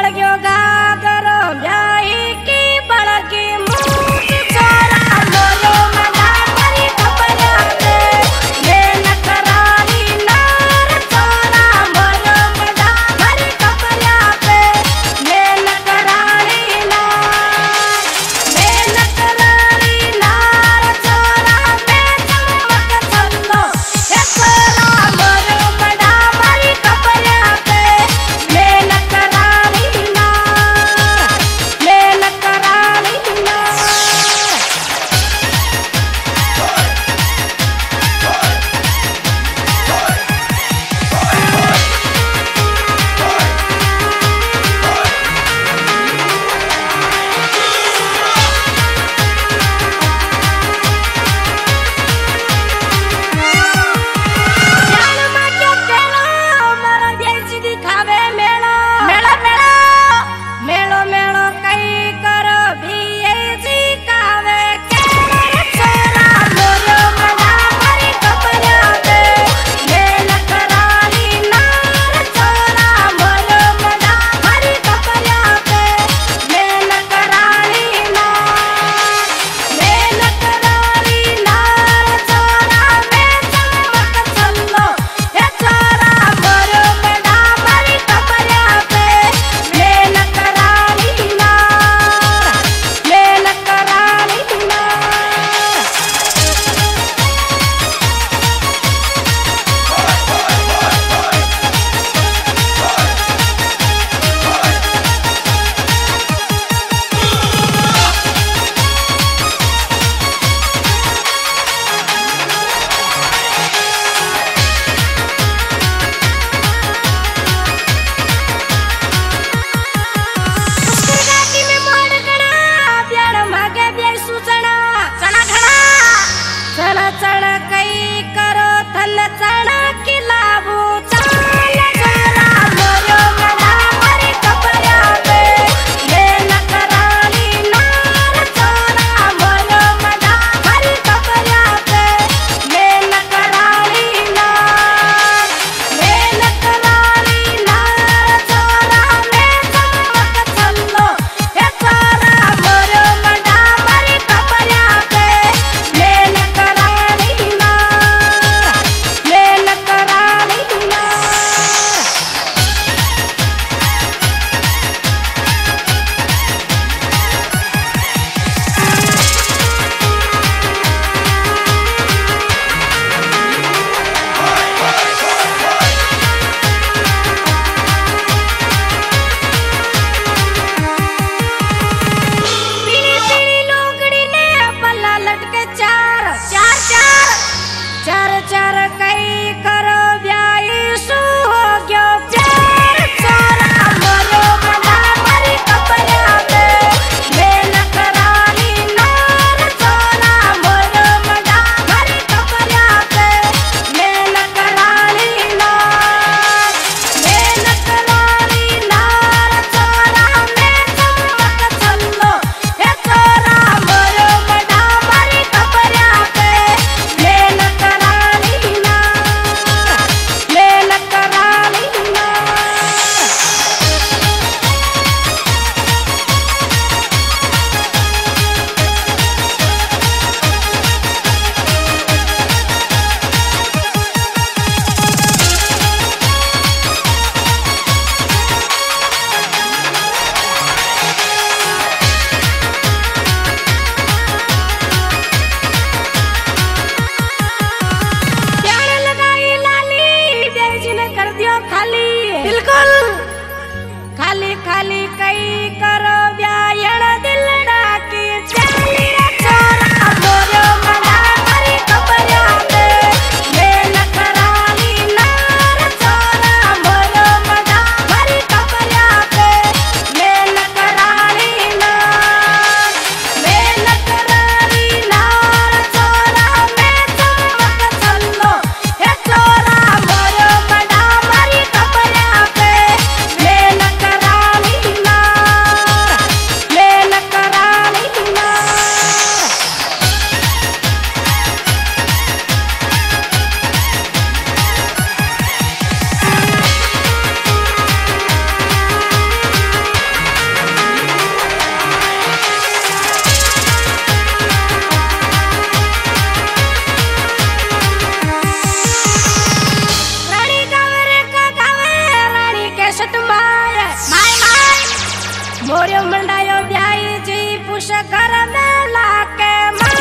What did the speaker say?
बड़गियों गादरो ब्याही की बड़गी मोर मंडायो ब्याई जी पुष में लाके मा